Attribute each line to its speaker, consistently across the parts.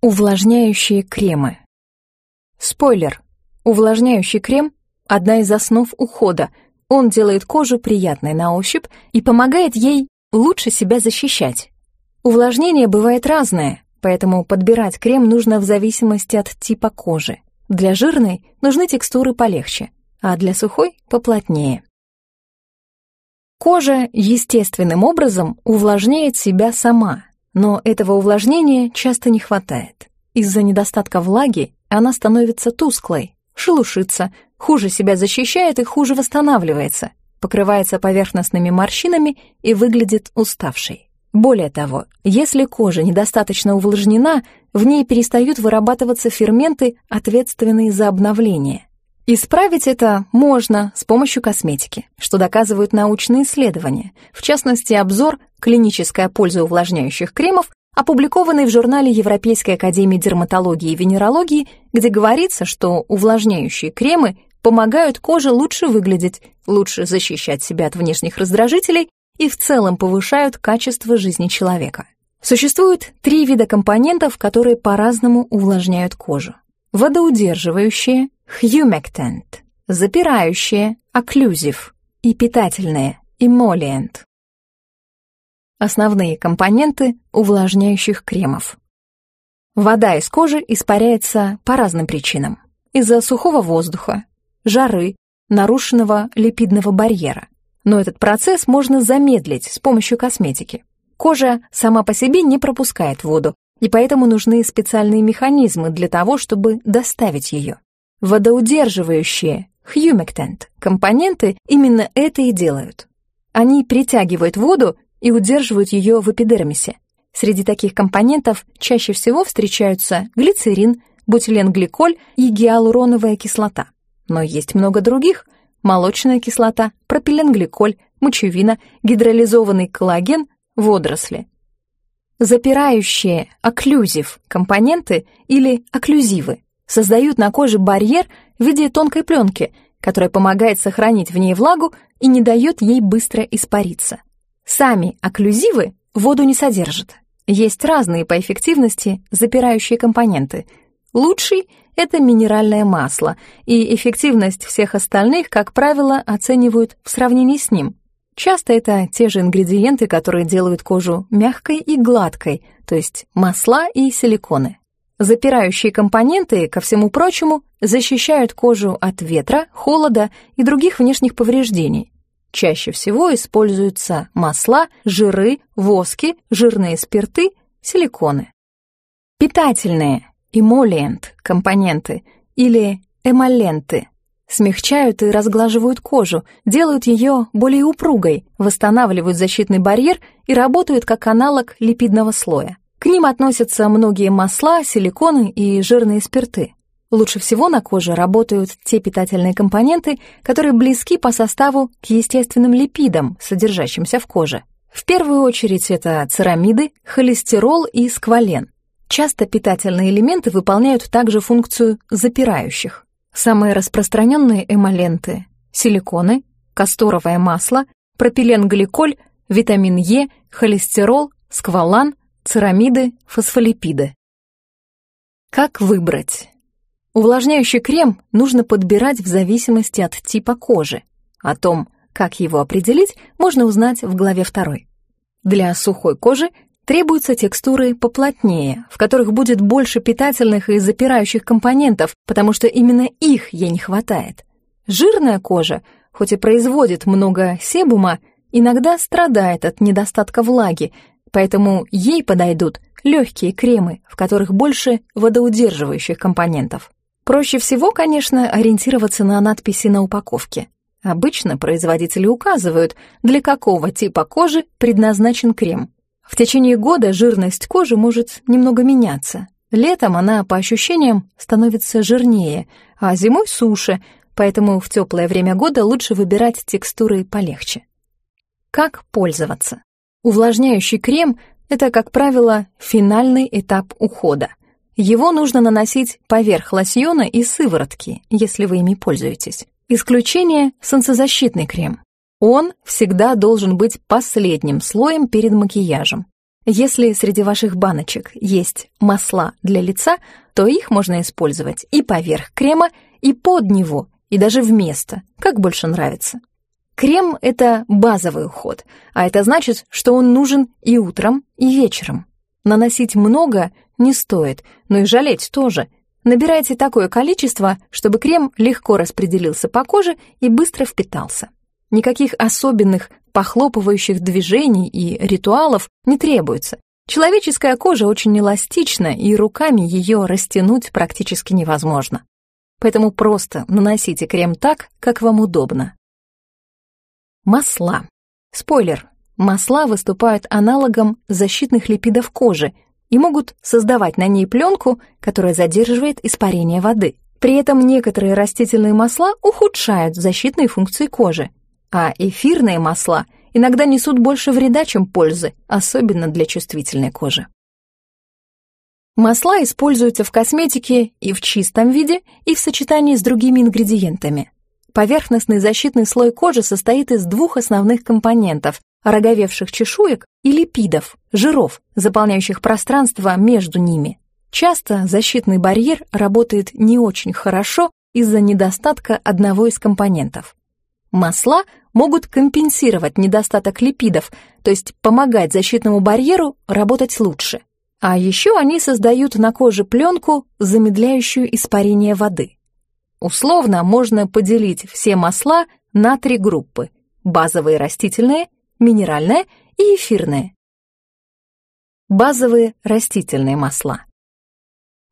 Speaker 1: Увлажняющие кремы. Спойлер. Увлажняющий крем – одна из основ ухода. Он делает кожу приятной на ощупь и помогает ей лучше себя защищать. Увлажнение бывает разное, поэтому подбирать крем нужно в зависимости от типа кожи. Для жирной нужны текстуры полегче, а для сухой – поплотнее. Кожа естественным образом увлажняет себя сама, но этого увлажнения часто не хватает. Из-за недостатка влаги она становится тусклой, шелушится, хуже себя защищает и хуже восстанавливается, покрывается поверхностными морщинами и выглядит уставшей. Более того, если кожа недостаточно увлажнена, в ней перестают вырабатываться ферменты, ответственные за обновление. Исправить это можно с помощью косметики, что доказывают научные исследования, в частности, обзор «Клиническая польза увлажняющих кремов», опубликованный в журнале Европейской академии дерматологии и венерологии, где говорится, что увлажняющие кремы помогают коже лучше выглядеть, лучше защищать себя от внешних раздражителей и в целом повышают качество жизни человека. Существует три вида компонентов, которые по-разному увлажняют кожу. Водоудерживающие, humectant, запирающие, occlusive и питательные, emollient. Основные компоненты увлажняющих кремов. Вода из кожи испаряется по разным причинам. Из-за сухого воздуха, жары, нарушенного липидного барьера. Но этот процесс можно замедлить с помощью косметики. Кожа сама по себе не пропускает воду, и поэтому нужны специальные механизмы для того, чтобы доставить ее. Водоудерживающие, humectant, компоненты именно это и делают. Они притягивают воду и удерживают ее в эпидермисе. Среди таких компонентов чаще всего встречаются глицерин, бутиленгликоль и гиалуроновая кислота. Но есть много других – молочная кислота, пропиленгликоль, мочевина, гидролизованный коллаген, водоросли. Запирающие окклюзив компоненты или окклюзивы создают на коже барьер в виде тонкой пленки, которая помогает сохранить в ней влагу и не дает ей быстро испариться. Сами окклюзивы воду не содержат. Есть разные по эффективности запирающие компоненты. Лучший — это минеральное масло, и эффективность всех остальных, как правило, оценивают в сравнении с ним. Часто это те же ингредиенты, которые делают кожу мягкой и гладкой, то есть масла и силиконы. Запирающие компоненты, ко всему прочему, защищают кожу от ветра, холода и других внешних повреждений. Чаще всего используются масла, жиры, воски, жирные спирты, силиконы. Питательные, эмолиент, компоненты или эмолленты смягчают и разглаживают кожу, делают ее более упругой, восстанавливают защитный барьер и работают как аналог липидного слоя. К ним относятся многие масла, силиконы и жирные спирты. Лучше всего на коже работают те питательные компоненты, которые близки по составу к естественным липидам, содержащимся в коже. В первую очередь это церамиды, холестерол и сквален. Часто питательные элементы выполняют также функцию запирающих. Самые распространенные эмоленты – силиконы, касторовое масло, пропиленгликоль, витамин Е, холестерол, сквалан, церамиды, фосфолипиды. Как выбрать? Увлажняющий крем нужно подбирать в зависимости от типа кожи. О том, как его определить, можно узнать в главе 2. Для сухой кожи требуются текстуры поплотнее, в которых будет больше питательных и запирающих компонентов, потому что именно их ей не хватает. Жирная кожа, хоть и производит много себума, иногда страдает от недостатка влаги, поэтому ей подойдут легкие кремы, в которых больше водоудерживающих компонентов. Проще всего, конечно, ориентироваться на надписи на упаковке. Обычно производители указывают, для какого типа кожи предназначен крем. В течение года жирность кожи может немного меняться. Летом она, по ощущениям, становится жирнее, а зимой суше, поэтому в теплое время года лучше выбирать текстуры полегче. Как пользоваться? Увлажняющий крем — это, как правило, финальный этап ухода. Его нужно наносить поверх лосьона и сыворотки, если вы ими пользуетесь. Исключение — солнцезащитный крем. Он всегда должен быть последним слоем перед макияжем. Если среди ваших баночек есть масла для лица, то их можно использовать и поверх крема, и под него, и даже вместо, как больше нравится. Крем — это базовый уход, а это значит, что он нужен и утром, и вечером. Наносить много не стоит, но и жалеть тоже. Набирайте такое количество, чтобы крем легко распределился по коже и быстро впитался. Никаких особенных похлопывающих движений и ритуалов не требуется. Человеческая кожа очень эластична, и руками ее растянуть практически невозможно. Поэтому просто наносите крем так, как вам удобно. Масла. Спойлер. Масла выступают аналогом защитных липидов кожи и могут создавать на ней пленку, которая задерживает испарение воды. При этом некоторые растительные масла ухудшают защитные функции кожи, а эфирные масла иногда несут больше вреда, чем пользы, особенно для чувствительной кожи. Масла используются в косметике и в чистом виде, и в сочетании с другими ингредиентами. Поверхностный защитный слой кожи состоит из двух основных компонентов – роговевших чешуек и липидов, жиров, заполняющих пространство между ними. Часто защитный барьер работает не очень хорошо из-за недостатка одного из компонентов. Масла могут компенсировать недостаток липидов, то есть помогать защитному барьеру работать лучше. А еще они создают на коже пленку, замедляющую испарение воды. Условно можно поделить все масла на три группы – базовые растительные, минеральные и эфирные. Базовые растительные масла.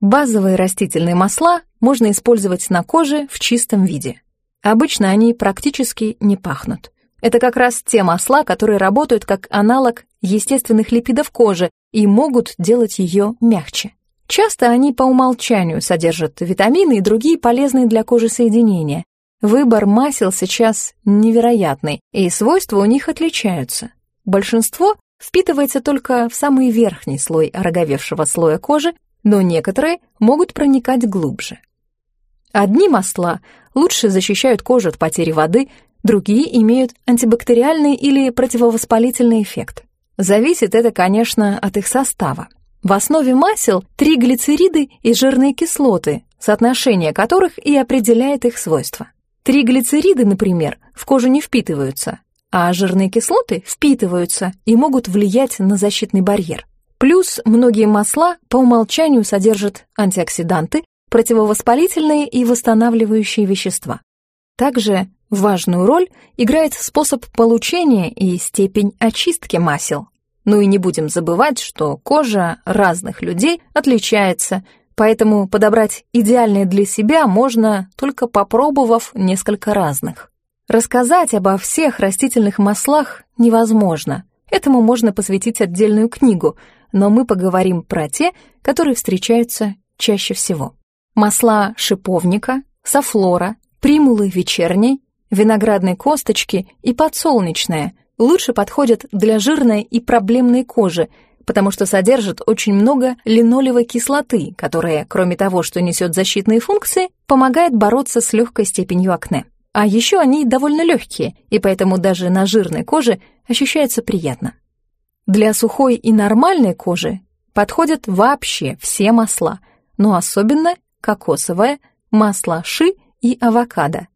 Speaker 1: Базовые растительные масла можно использовать на коже в чистом виде – Обычно они практически не пахнут. Это как раз те масла, которые работают как аналог естественных липидов кожи и могут делать ее мягче. Часто они по умолчанию содержат витамины и другие полезные для кожи соединения. Выбор масел сейчас невероятный, и свойства у них отличаются. Большинство впитывается только в самый верхний слой ороговевшего слоя кожи, но некоторые могут проникать глубже. Одни масла лучше защищают кожу от потери воды, другие имеют антибактериальный или противовоспалительный эффект. Зависит это, конечно, от их состава. В основе масел триглицериды и жирные кислоты, соотношение которых и определяет их свойства. Триглицериды, например, в кожу не впитываются, а жирные кислоты впитываются и могут влиять на защитный барьер. Плюс многие масла по умолчанию содержат антиоксиданты, противовоспалительные и восстанавливающие вещества. Также важную роль играет способ получения и степень очистки масел. Ну и не будем забывать, что кожа разных людей отличается, поэтому подобрать идеальное для себя можно, только попробовав несколько разных. Рассказать обо всех растительных маслах невозможно. Этому можно посвятить отдельную книгу, но мы поговорим про те, которые встречаются чаще всего масла шиповника, софлора, примулы вечерней, виноградной косточки и подсолнечное лучше подходят для жирной и проблемной кожи, потому что содержат очень много линолевой кислоты, которая, кроме того, что несет защитные функции, помогает бороться с легкой степенью акне. А еще они довольно легкие, и поэтому даже на жирной коже ощущаются приятно. Для сухой и нормальной кожи подходят вообще все масла, но особенно кокосовое, масло ши и авокадо.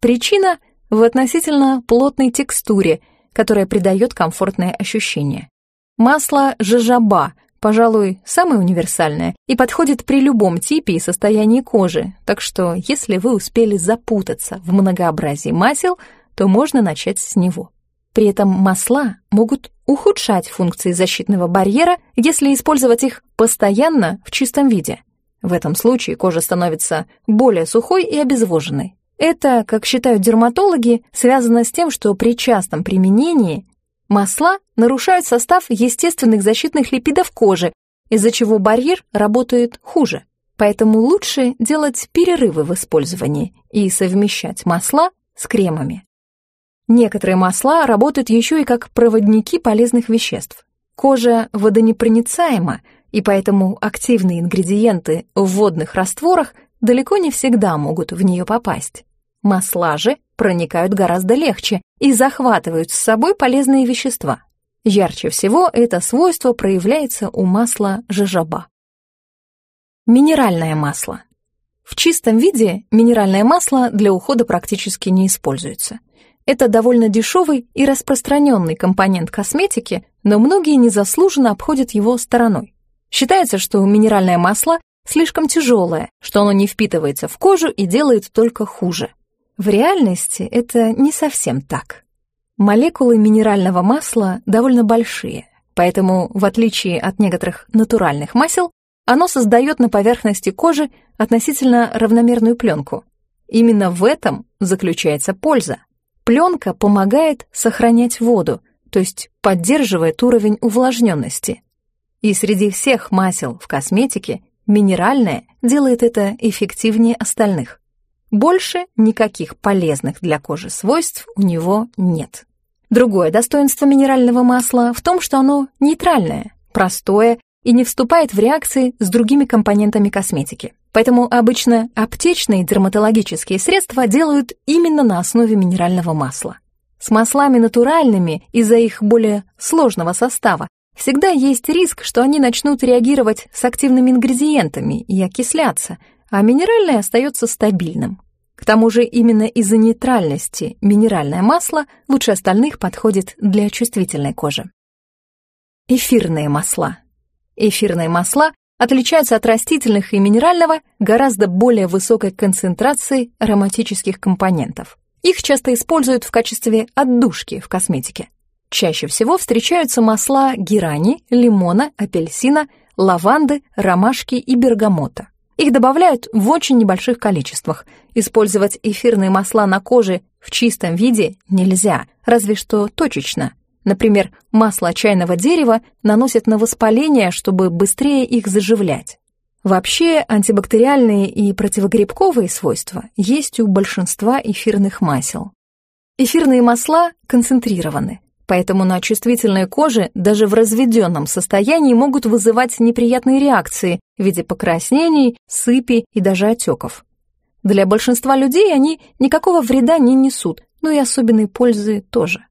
Speaker 1: Причина в относительно плотной текстуре, которая придает комфортное ощущение. Масло жожоба, пожалуй, самое универсальное и подходит при любом типе и состоянии кожи, так что если вы успели запутаться в многообразии масел, то можно начать с него. При этом масла могут ухудшать функции защитного барьера, если использовать их постоянно в чистом виде. В этом случае кожа становится более сухой и обезвоженной. Это, как считают дерматологи, связано с тем, что при частом применении масла нарушают состав естественных защитных липидов кожи, из-за чего барьер работает хуже. Поэтому лучше делать перерывы в использовании и совмещать масла с кремами. Некоторые масла работают еще и как проводники полезных веществ. Кожа водонепроницаема, и поэтому активные ингредиенты в водных растворах далеко не всегда могут в нее попасть. Масла же проникают гораздо легче и захватывают с собой полезные вещества. Ярче всего это свойство проявляется у масла жожоба. Минеральное масло. В чистом виде минеральное масло для ухода практически не используется. Это довольно дешевый и распространенный компонент косметики, но многие незаслуженно обходят его стороной. Считается, что минеральное масло слишком тяжелое, что оно не впитывается в кожу и делает только хуже. В реальности это не совсем так. Молекулы минерального масла довольно большие, поэтому, в отличие от некоторых натуральных масел, оно создает на поверхности кожи относительно равномерную пленку. Именно в этом заключается польза. Пленка помогает сохранять воду, то есть поддерживает уровень увлажненности. И среди всех масел в косметике минеральное делает это эффективнее остальных. Больше никаких полезных для кожи свойств у него нет. Другое достоинство минерального масла в том, что оно нейтральное, простое и не вступает в реакции с другими компонентами косметики. Поэтому обычно аптечные дерматологические средства делают именно на основе минерального масла. С маслами натуральными из-за их более сложного состава всегда есть риск, что они начнут реагировать с активными ингредиентами и окисляться, а минеральное остается стабильным. К тому же именно из-за нейтральности минеральное масло лучше остальных подходит для чувствительной кожи. Эфирные масла. Эфирные масла отличаются от растительных и минерального гораздо более высокой концентрацией ароматических компонентов. Их часто используют в качестве отдушки в косметике. Чаще всего встречаются масла герани, лимона, апельсина, лаванды, ромашки и бергамота. Их добавляют в очень небольших количествах. Использовать эфирные масла на коже в чистом виде нельзя, разве что точечно – Например, масло чайного дерева наносят на воспаление, чтобы быстрее их заживлять. Вообще, антибактериальные и противогрибковые свойства есть у большинства эфирных масел. Эфирные масла концентрированы, поэтому на чувствительной коже даже в разведенном состоянии могут вызывать неприятные реакции в виде покраснений, сыпи и даже отеков. Для большинства людей они никакого вреда не несут, но и особенной пользы тоже.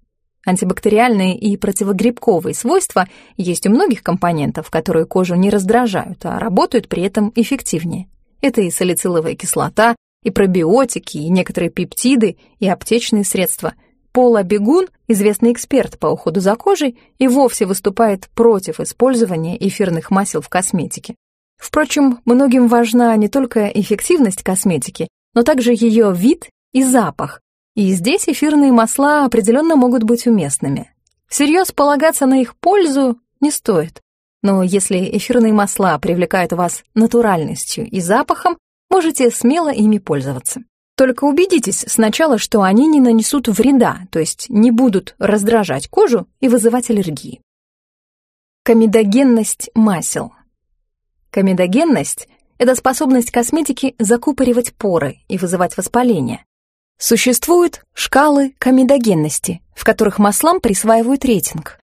Speaker 1: Антибактериальные и противогрибковые свойства есть у многих компонентов, которые кожу не раздражают, а работают при этом эффективнее. Это и салициловая кислота, и пробиотики, и некоторые пептиды, и аптечные средства. Пола Бегун, известный эксперт по уходу за кожей, и вовсе выступает против использования эфирных масел в косметике. Впрочем, многим важна не только эффективность косметики, но также ее вид и запах, и здесь эфирные масла определенно могут быть уместными. Всерьез полагаться на их пользу не стоит. Но если эфирные масла привлекают вас натуральностью и запахом, можете смело ими пользоваться. Только убедитесь сначала, что они не нанесут вреда, то есть не будут раздражать кожу и вызывать аллергии. Комедогенность масел. Комедогенность – это способность косметики закупоривать поры и вызывать воспаление. Существуют шкалы комедогенности, в которых маслам присваивают рейтинг.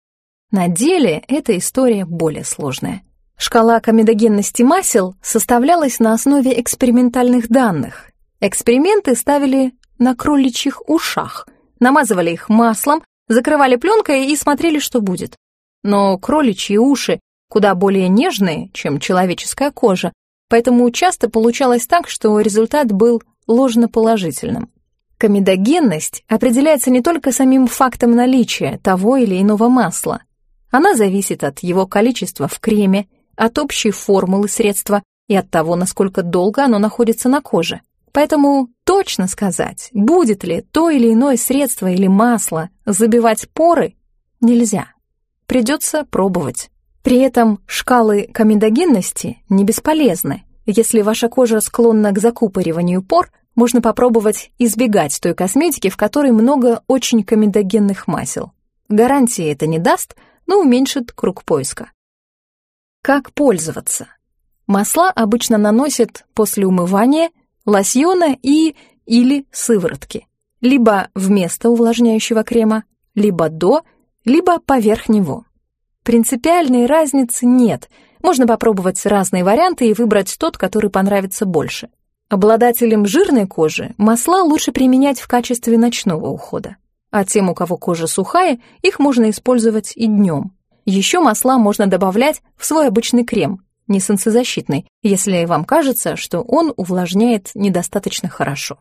Speaker 1: На деле эта история более сложная. Шкала комедогенности масел составлялась на основе экспериментальных данных. Эксперименты ставили на кроличьих ушах, намазывали их маслом, закрывали пленкой и смотрели, что будет. Но кроличьи уши куда более нежные, чем человеческая кожа, поэтому часто получалось так, что результат был ложноположительным. Комедогенность определяется не только самим фактом наличия того или иного масла. Она зависит от его количества в креме, от общей формулы средства и от того, насколько долго оно находится на коже. Поэтому точно сказать, будет ли то или иное средство или масло забивать поры, нельзя. Придется пробовать. При этом шкалы комедогенности не бесполезны. Если ваша кожа склонна к закупориванию пор, можно попробовать избегать той косметики, в которой много очень комедогенных масел. Гарантии это не даст, но уменьшит круг поиска. Как пользоваться? Масла обычно наносят после умывания, лосьона и или сыворотки. Либо вместо увлажняющего крема, либо до, либо поверх него. Принципиальной разницы нет. Можно попробовать разные варианты и выбрать тот, который понравится больше. Обладателям жирной кожи масла лучше применять в качестве ночного ухода. а тем, у кого кожа сухая, их можно использовать и днем. Еще масла можно добавлять в свой обычный крем, не солнцезащитный, если вам кажется, что он увлажняет недостаточно хорошо.